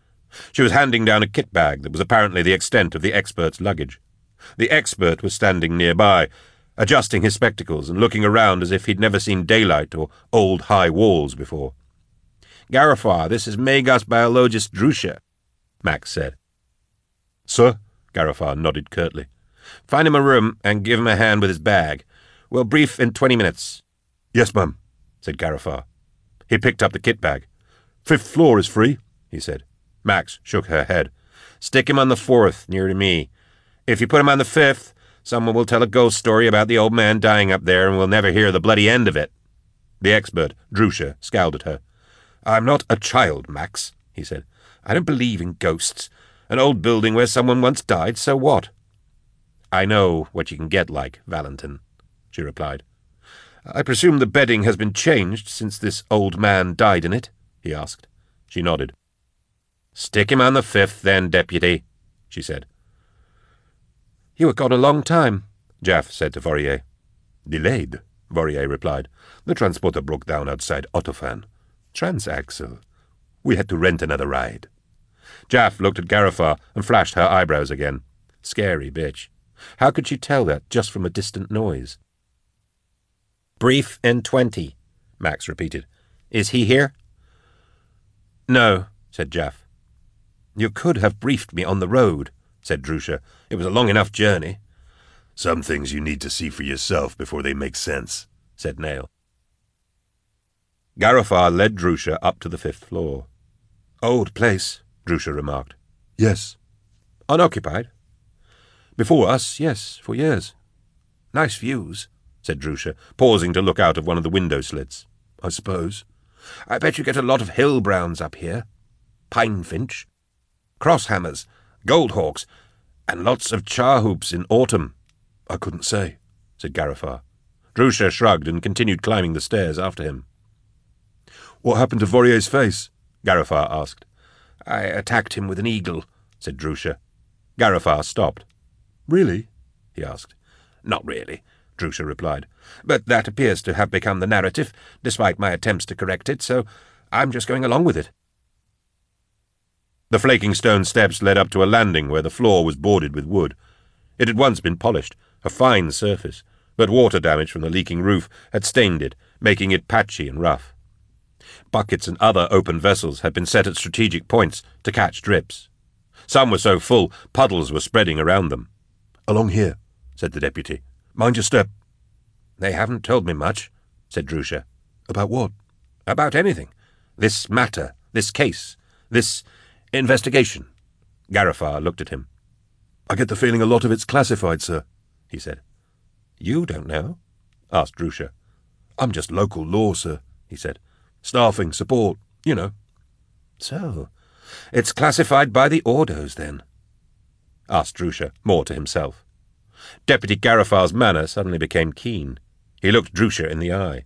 She was handing down a kit bag that was apparently the extent of the expert's luggage. The expert was standing nearby, adjusting his spectacles and looking around as if he'd never seen daylight or old high walls before. Garifar, this is Magos biologist Drusher, Max said. Sir? Garifar nodded curtly. Find him a room and give him a hand with his bag. We'll brief in twenty minutes. Yes, ma'am, said Garifar. He picked up the kit bag. Fifth floor is free, he said. Max shook her head. Stick him on the fourth, near to me. If you put him on the fifth, someone will tell a ghost story about the old man dying up there, and we'll never hear the bloody end of it. The expert, Drusher, scowled at her. I'm not a child, Max, he said. I don't believe in ghosts. An old building where someone once died, so what? I know what you can get like, Valentin, she replied. I presume the bedding has been changed since this old man died in it? he asked. She nodded. Stick him on the fifth, then, deputy, she said. You were gone a long time, Jaff said to Vorier. Delayed, Vorier replied. The transporter broke down outside Autofan. Transaxle. We had to rent another ride. Jaff looked at Garifar and flashed her eyebrows again. Scary bitch. How could she tell that just from a distant noise? Brief in twenty, Max repeated. Is he here? No, said Jaff. You could have briefed me on the road, said Drusher. It was a long enough journey. Some things you need to see for yourself before they make sense, said Nayl. Garifar led Drusher up to the fifth floor. Old place, Drusher remarked. Yes. Unoccupied? Before us, yes, for years. Nice views, said Drusher, pausing to look out of one of the window slits. I suppose. I bet you get a lot of hill browns up here. Pinefinch, crosshammers, goldhawks, and lots of char hoops in autumn. I couldn't say, said Garifar. Drusher shrugged and continued climbing the stairs after him. What happened to Vorier's face? Garifar asked. I attacked him with an eagle, said Drusher. Garifar stopped. Really? he asked. Not really, Drusher replied. But that appears to have become the narrative, despite my attempts to correct it, so I'm just going along with it. The flaking stone steps led up to a landing where the floor was boarded with wood. It had once been polished, a fine surface, but water damage from the leaking roof had stained it, making it patchy and rough. Buckets and other open vessels had been set at strategic points to catch drips. Some were so full, puddles were spreading around them. Along here, said the deputy. Mind your step. They haven't told me much, said Drusher. About what? About anything. This matter, this case, this investigation. Garifar looked at him. I get the feeling a lot of it's classified, sir, he said. You don't know? asked Drusher. I'm just local law, sir, he said. Staffing, support, you know. So, it's classified by the Ordos, then? asked Drusher, more to himself. Deputy Garifar's manner suddenly became keen. He looked Drusher in the eye.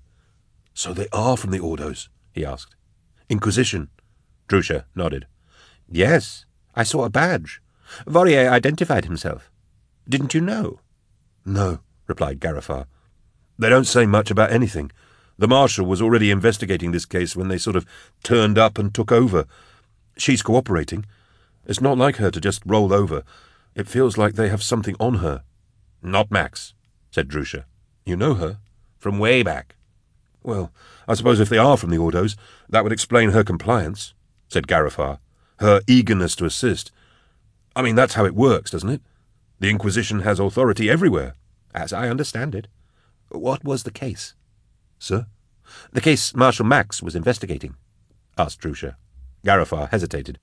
So they are from the Ordos? he asked. Inquisition? Drusher nodded. Yes, I saw a badge. Vorier identified himself. Didn't you know? No, replied Garifar. They don't say much about anything. The Marshal was already investigating this case when they sort of turned up and took over. She's cooperating. It's not like her to just roll over. It feels like they have something on her. Not Max, said Drusher. You know her? From way back. Well, I suppose if they are from the Ordos, that would explain her compliance, said Garifar. Her eagerness to assist. I mean, that's how it works, doesn't it? The Inquisition has authority everywhere. As I understand it. What was the case? Sir? The case Marshal Max was investigating, asked Drusher. Garofar hesitated.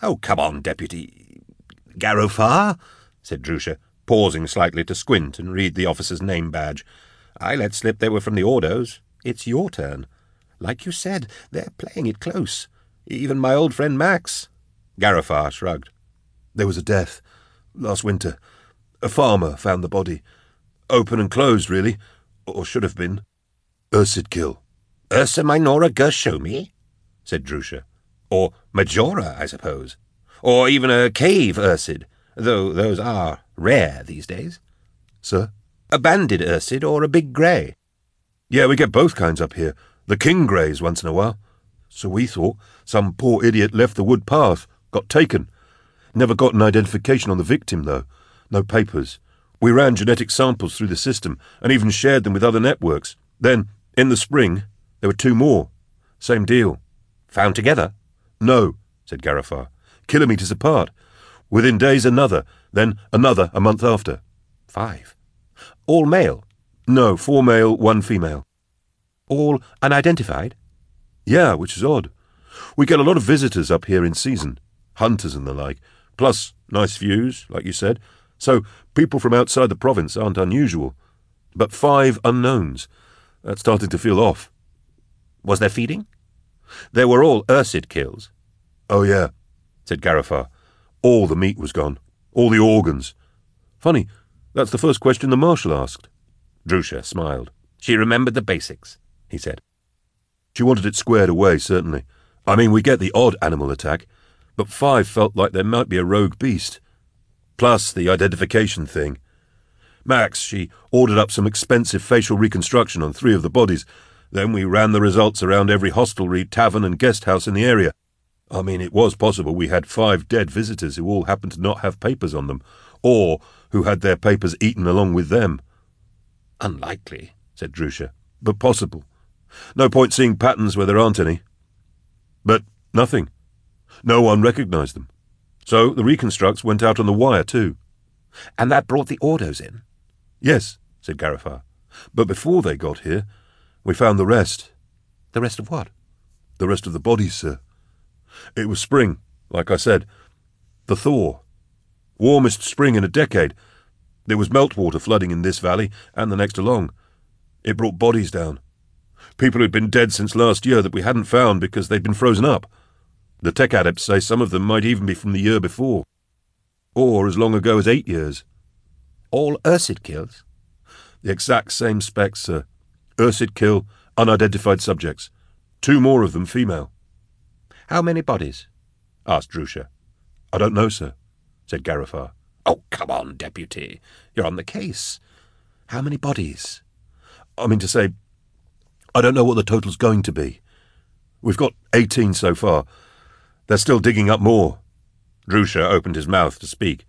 Oh, come on, Deputy. Garofar, said Drusher, pausing slightly to squint and read the officer's name badge. I let slip they were from the Ordos. It's your turn. Like you said, they're playing it close. Even my old friend Max. Garifar shrugged. There was a death. Last winter. A farmer found the body. Open and closed, really. Or should have been. Ursid kill. Ursa minora gershomi? said Drusher. Or Majora, I suppose. Or even a cave Ursid, though those are rare these days. Sir? A banded Ursid or a big grey? Yeah, we get both kinds up here. The king greys once in a while. So we thought some poor idiot left the wood path, got taken. Never got an identification on the victim, though. No papers. We ran genetic samples through the system and even shared them with other networks. Then, in the spring, there were two more. Same deal. Found together? No, said Garifar. Kilometres apart. Within days, another. Then another a month after. Five. All male? No, four male, one female. All unidentified? Yeah, which is odd. We get a lot of visitors up here in season, hunters and the like, plus nice views, like you said. So people from outside the province aren't unusual. But five unknowns. That's starting to feel off. Was there feeding? They were all Ursid kills. Oh, yeah, said Garifar. All the meat was gone. All the organs. Funny, that's the first question the Marshal asked. Drusher smiled. She remembered the basics, he said. She wanted it squared away, certainly. I mean, we get the odd animal attack, but five felt like there might be a rogue beast. Plus the identification thing. Max, she ordered up some expensive facial reconstruction on three of the bodies. Then we ran the results around every hostelry, tavern, and guest house in the area. I mean, it was possible we had five dead visitors who all happened to not have papers on them, or who had their papers eaten along with them. Unlikely, said Drusher. But possible. No point seeing patterns where there aren't any. But nothing. No one recognized them. So the reconstructs went out on the wire, too. And that brought the Ordos in? Yes, said Garifar. But before they got here, we found the rest. The rest of what? The rest of the bodies, sir. It was spring, like I said. The thaw. Warmest spring in a decade. There was meltwater flooding in this valley and the next along. It brought bodies down. People who'd been dead since last year that we hadn't found because they'd been frozen up. The tech adepts say some of them might even be from the year before. Or as long ago as eight years. All Ursid kills? The exact same specs, sir. Ursid kill, unidentified subjects. Two more of them female. How many bodies? asked Drusher. I don't know, sir, said Garifar. Oh, come on, Deputy. You're on the case. How many bodies? I mean to say, I don't know what the total's going to be. We've got 18 so far. They're still digging up more. Drusher opened his mouth to speak.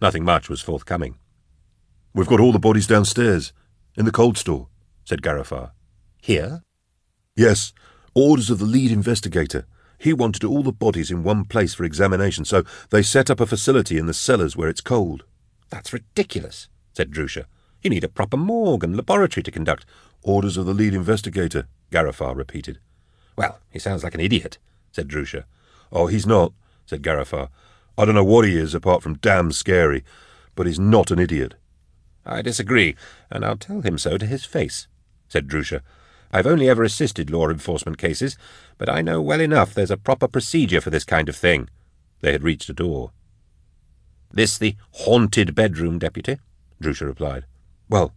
Nothing much was forthcoming. We've got all the bodies downstairs, in the cold store, said Garifar. Here? Yes, orders of the lead investigator. He wanted all the bodies in one place for examination, so they set up a facility in the cellars where it's cold. That's ridiculous, said Drusher. You need a proper morgue and laboratory to conduct. Orders of the lead investigator, Garifar repeated. Well, he sounds like an idiot, said Drusher. Oh, he's not, said Garifar. I don't know what he is apart from damn scary, but he's not an idiot. I disagree, and I'll tell him so to his face, said Drusher. I've only ever assisted law enforcement cases, but I know well enough there's a proper procedure for this kind of thing. They had reached a door. This the haunted bedroom, Deputy? Drusher replied. Well,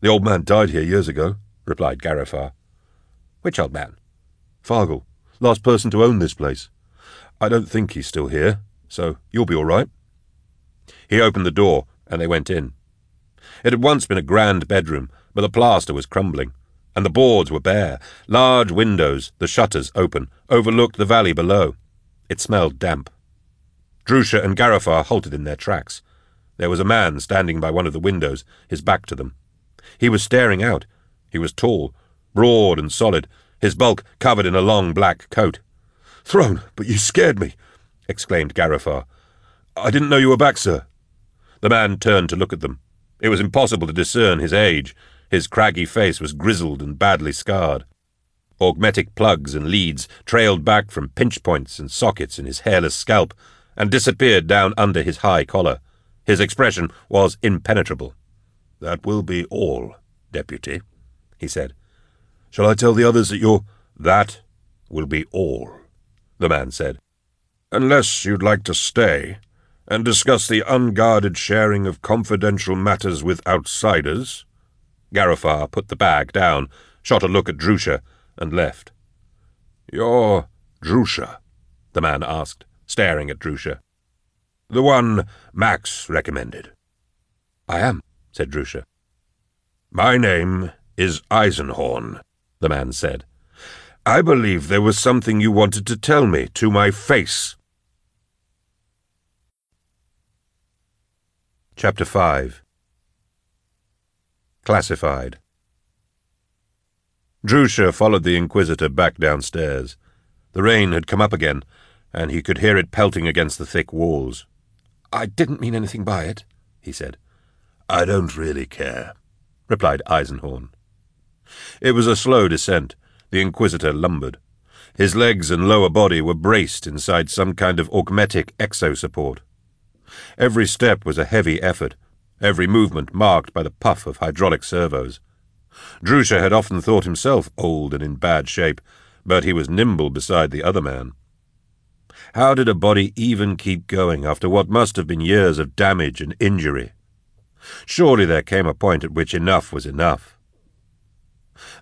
the old man died here years ago, replied Garifar. Which old man? Fargle, last person to own this place. I don't think he's still here, so you'll be all right. He opened the door, and they went in. It had once been a grand bedroom, but the plaster was crumbling and the boards were bare. Large windows, the shutters open, overlooked the valley below. It smelled damp. Drusher and Garifar halted in their tracks. There was a man standing by one of the windows, his back to them. He was staring out. He was tall, broad and solid, his bulk covered in a long black coat. Throne, but you scared me, exclaimed Garifar. I didn't know you were back, sir. The man turned to look at them. It was impossible to discern his age. His craggy face was grizzled and badly scarred. Augmetic plugs and leads trailed back from pinch points and sockets in his hairless scalp and disappeared down under his high collar. His expression was impenetrable. That will be all, Deputy, he said. Shall I tell the others that you're... That will be all, the man said. Unless you'd like to stay and discuss the unguarded sharing of confidential matters with outsiders, Garifar put the bag down, shot a look at Drusher, and left. You're Drusher? the man asked, staring at Drusher. The one Max recommended. I am, said Drusher. My name is Eisenhorn, the man said. I believe there was something you wanted to tell me to my face. Chapter 5 Classified. Drusher followed the Inquisitor back downstairs. The rain had come up again, and he could hear it pelting against the thick walls. I didn't mean anything by it, he said. I don't really care, replied Eisenhorn. It was a slow descent. The Inquisitor lumbered. His legs and lower body were braced inside some kind of augmetic exosupport. Every step was a heavy effort, every movement marked by the puff of hydraulic servos. Drusher had often thought himself old and in bad shape, but he was nimble beside the other man. How did a body even keep going after what must have been years of damage and injury? Surely there came a point at which enough was enough.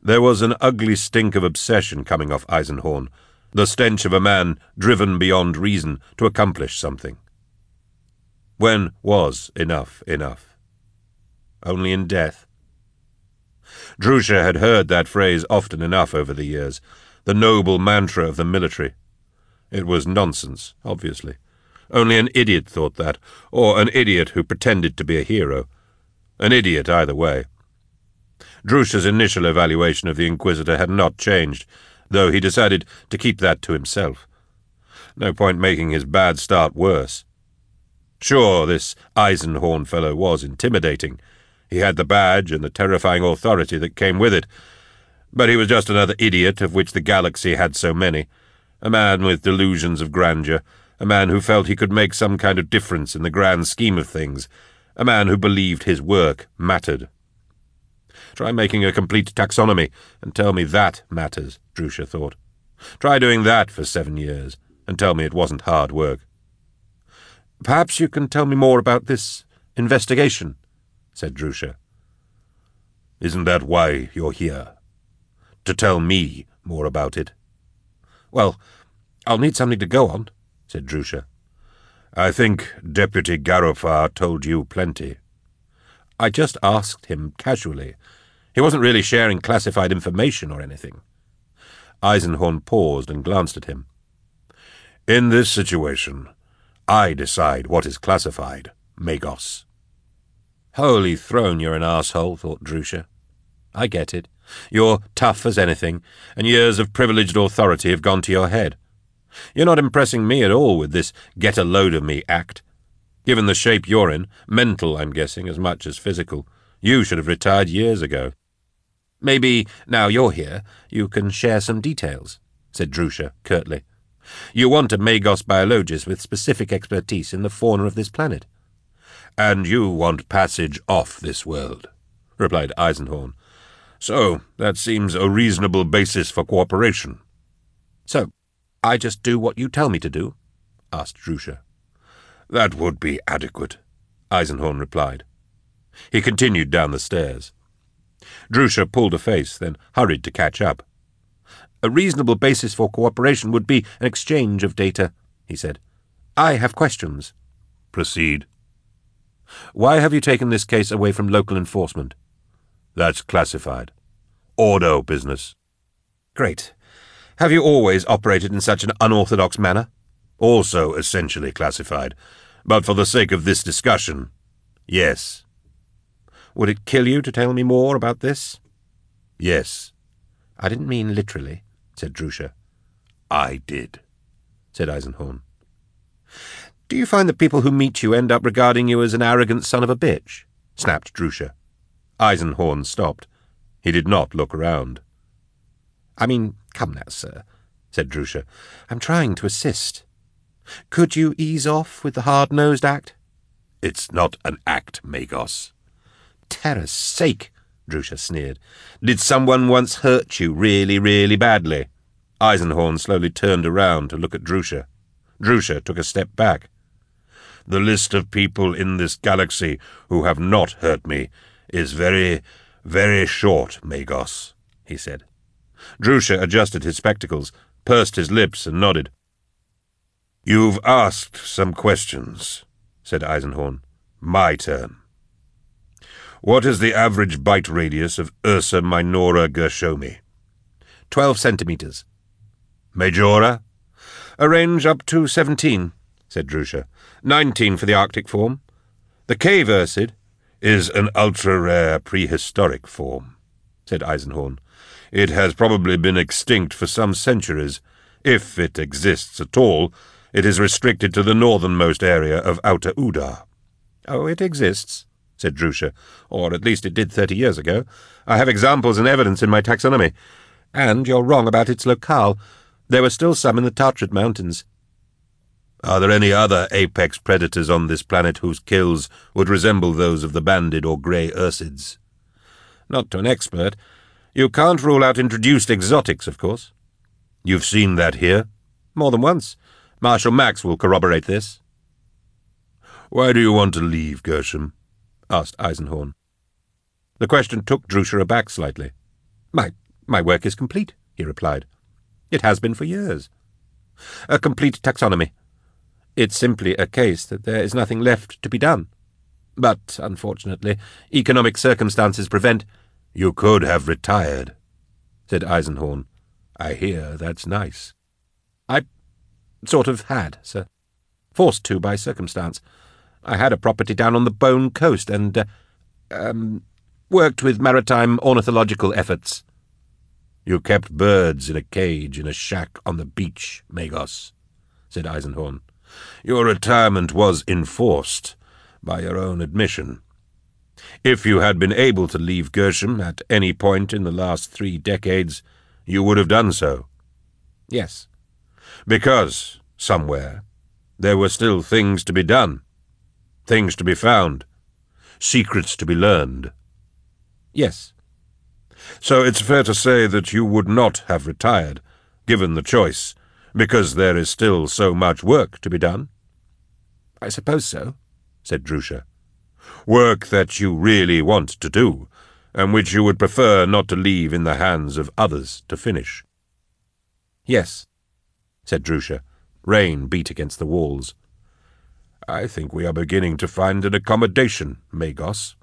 There was an ugly stink of obsession coming off Eisenhorn, the stench of a man driven beyond reason to accomplish something. When was enough enough? only in death. Drusher had heard that phrase often enough over the years, the noble mantra of the military. It was nonsense, obviously. Only an idiot thought that, or an idiot who pretended to be a hero. An idiot either way. Drusher's initial evaluation of the Inquisitor had not changed, though he decided to keep that to himself. No point making his bad start worse. Sure, this Eisenhorn fellow was intimidating, he had the badge and the terrifying authority that came with it. But he was just another idiot, of which the galaxy had so many. A man with delusions of grandeur, a man who felt he could make some kind of difference in the grand scheme of things, a man who believed his work mattered. Try making a complete taxonomy and tell me that matters, Drusher thought. Try doing that for seven years and tell me it wasn't hard work. Perhaps you can tell me more about this investigation, said Drusher. Isn't that why you're here? To tell me more about it? Well, I'll need something to go on, said Drusher. I think Deputy Garofar told you plenty. I just asked him casually. He wasn't really sharing classified information or anything. Eisenhorn paused and glanced at him. In this situation, I decide what is classified, Magos. Holy throne, you're an asshole, thought Drusher. I get it. You're tough as anything, and years of privileged authority have gone to your head. You're not impressing me at all with this get a load of me act. Given the shape you're in, mental, I'm guessing, as much as physical, you should have retired years ago. Maybe, now you're here, you can share some details, said Drusher curtly. You want a Magos biologist with specific expertise in the fauna of this planet. And you want passage off this world, replied Eisenhorn. So, that seems a reasonable basis for cooperation. So, I just do what you tell me to do? asked Drusher. That would be adequate, Eisenhorn replied. He continued down the stairs. Drusher pulled a face, then hurried to catch up. A reasonable basis for cooperation would be an exchange of data, he said. I have questions. Proceed. Why have you taken this case away from local enforcement? That's classified. Ordo business. Great. Have you always operated in such an unorthodox manner? Also essentially classified. But for the sake of this discussion, yes. Would it kill you to tell me more about this? Yes. I didn't mean literally, said Drusher. I did, said Eisenhorn. Do you find that people who meet you end up regarding you as an arrogant son of a bitch? snapped Drusher. Eisenhorn stopped. He did not look around. I mean, come now, sir, said Drusher. I'm trying to assist. Could you ease off with the hard-nosed act? It's not an act, Magos. Terra's sake, Drusher sneered. Did someone once hurt you really, really badly? Eisenhorn slowly turned around to look at Drusher. Drusher took a step back. The list of people in this galaxy who have not hurt me is very, very short, Magos, he said. Drusher adjusted his spectacles, pursed his lips, and nodded. You've asked some questions, said Eisenhorn. My turn. What is the average bite radius of Ursa minora gershomi? Twelve centimetres. Majora? A range up to seventeen, said Drusher. Nineteen for the Arctic form. The cave ursid is an ultra-rare prehistoric form, said Eisenhorn. It has probably been extinct for some centuries. If it exists at all, it is restricted to the northernmost area of Outer Udar. Oh, it exists, said Drusher, or at least it did thirty years ago. I have examples and evidence in my taxonomy. And you're wrong about its locale. There were still some in the Tartrid Mountains. Are there any other apex predators on this planet whose kills would resemble those of the banded or grey ursids? Not to an expert. You can't rule out introduced exotics, of course. You've seen that here? More than once. Marshal Max will corroborate this. Why do you want to leave, Gershom? Asked Eisenhorn. The question took Drusher aback slightly. My, my work is complete, he replied. It has been for years. A complete taxonomy. It's simply a case that there is nothing left to be done. But, unfortunately, economic circumstances prevent. You could have retired, said Eisenhorn. I hear that's nice. I sort of had, sir. Forced to by circumstance. I had a property down on the Bone Coast and, uh, um, worked with maritime ornithological efforts. You kept birds in a cage in a shack on the beach, Magos, said Eisenhorn. Your retirement was enforced, by your own admission. If you had been able to leave Gershom at any point in the last three decades, you would have done so. Yes. Because, somewhere, there were still things to be done, things to be found, secrets to be learned. Yes. So it's fair to say that you would not have retired, given the choice, because there is still so much work to be done? I suppose so, said Drusher. Work that you really want to do, and which you would prefer not to leave in the hands of others to finish. Yes, said Drusher. Rain beat against the walls. I think we are beginning to find an accommodation, Magos,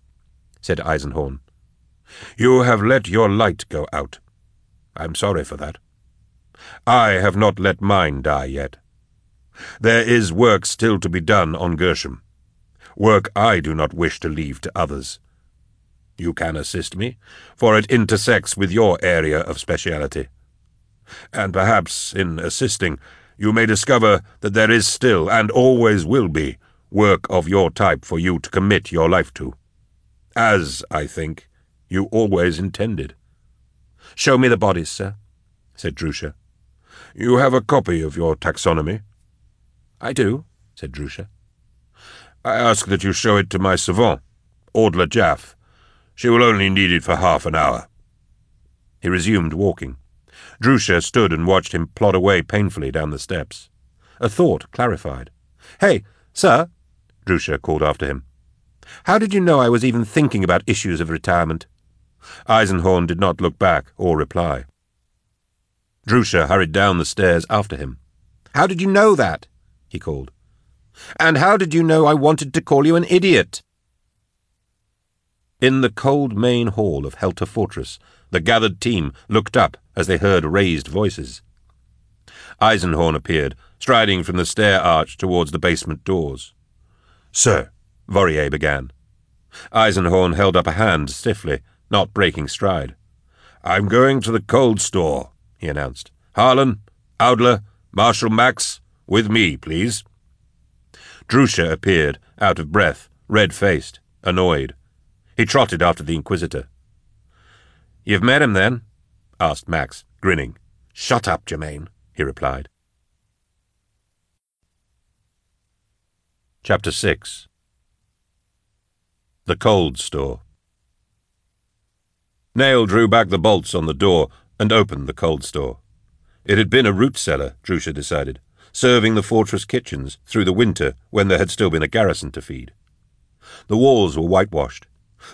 said Eisenhorn. You have let your light go out. I'm sorry for that. I have not let mine die yet. There is work still to be done on Gershom, work I do not wish to leave to others. You can assist me, for it intersects with your area of speciality. And perhaps, in assisting, you may discover that there is still, and always will be, work of your type for you to commit your life to. As, I think, you always intended. Show me the bodies, sir, said Drusher. You have a copy of your taxonomy? I do, said Drusher. I ask that you show it to my savant, Audla Jaff. She will only need it for half an hour. He resumed walking. Drusher stood and watched him plod away painfully down the steps. A thought clarified. Hey, sir, Drusher called after him. How did you know I was even thinking about issues of retirement? Eisenhorn did not look back or reply. Drusher hurried down the stairs after him. How did you know that? he called. And how did you know I wanted to call you an idiot? In the cold main hall of Helter Fortress, the gathered team looked up as they heard raised voices. Eisenhorn appeared, striding from the stair arch towards the basement doors. Sir, Vorier began. Eisenhorn held up a hand stiffly, not breaking stride. I'm going to the cold store, he announced. Harlon, Audla, Marshal Max, with me, please. Drusher appeared, out of breath, red-faced, annoyed. He trotted after the Inquisitor. You've met him, then? asked Max, grinning. Shut up, Germaine, he replied. Chapter 6 The Cold Store Nayl drew back the bolts on the door and opened the cold store. It had been a root cellar, Drusha decided, serving the fortress kitchens through the winter when there had still been a garrison to feed. The walls were whitewashed.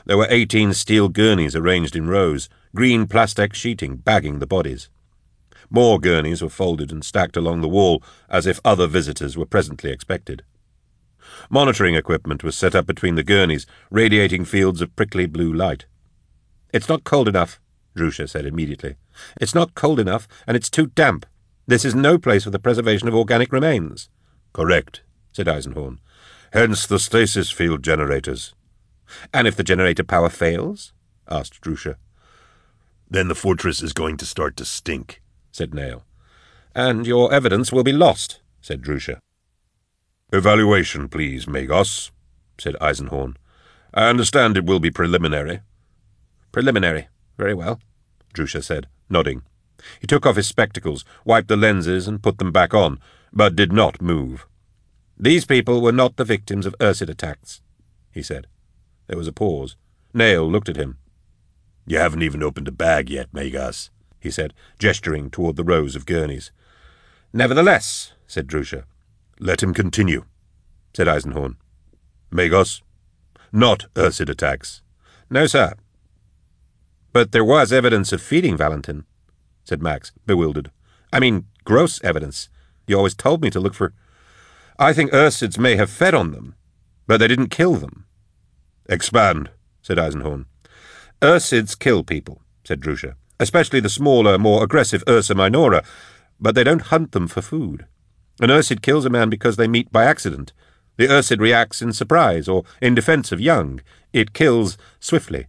There were eighteen steel gurneys arranged in rows, green plastic sheeting bagging the bodies. More gurneys were folded and stacked along the wall as if other visitors were presently expected. Monitoring equipment was set up between the gurneys, radiating fields of prickly blue light. It's not cold enough, Drusher said immediately. It's not cold enough, and it's too damp. This is no place for the preservation of organic remains. Correct, said Eisenhorn. Hence the stasis field generators. And if the generator power fails? asked Drusher. Then the fortress is going to start to stink, said Nayl. And your evidence will be lost, said Drusher. Evaluation, please, Magos, said Eisenhorn. I understand it will be preliminary. Preliminary. Very well, Drusher said, nodding. He took off his spectacles, wiped the lenses, and put them back on, but did not move. These people were not the victims of Ursid attacks, he said. There was a pause. Nayl looked at him. You haven't even opened a bag yet, Magos, he said, gesturing toward the rows of gurneys. Nevertheless, said Drusher. Let him continue, said Eisenhorn. Magos? Not Ursid attacks. No, sir. But there was evidence of feeding Valentin, said Max, bewildered. I mean, gross evidence. You always told me to look for. I think Ursids may have fed on them, but they didn't kill them. Expand, said Eisenhorn. Ursids kill people, said Drusher, especially the smaller, more aggressive Ursa minora, but they don't hunt them for food. An Ursid kills a man because they meet by accident. The Ursid reacts in surprise or in defense of young. It kills swiftly.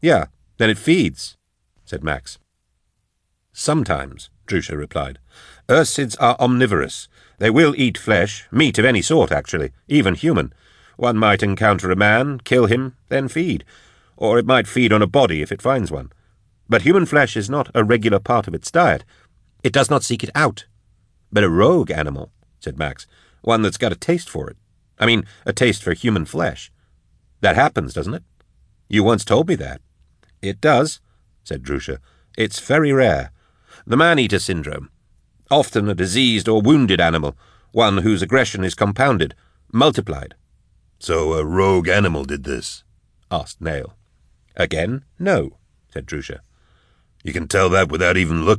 Yeah, then it feeds, said Max. Sometimes, Drusher replied. Ursids are omnivorous. They will eat flesh, meat of any sort, actually, even human. One might encounter a man, kill him, then feed. Or it might feed on a body if it finds one. But human flesh is not a regular part of its diet. It does not seek it out. But a rogue animal, said Max, one that's got a taste for it. I mean, a taste for human flesh. That happens, doesn't it? You once told me that. It does, said Drusher. It's very rare. The man-eater syndrome. Often a diseased or wounded animal, one whose aggression is compounded, multiplied. So a rogue animal did this? asked Nayl. Again, no, said Drusher. You can tell that without even looking.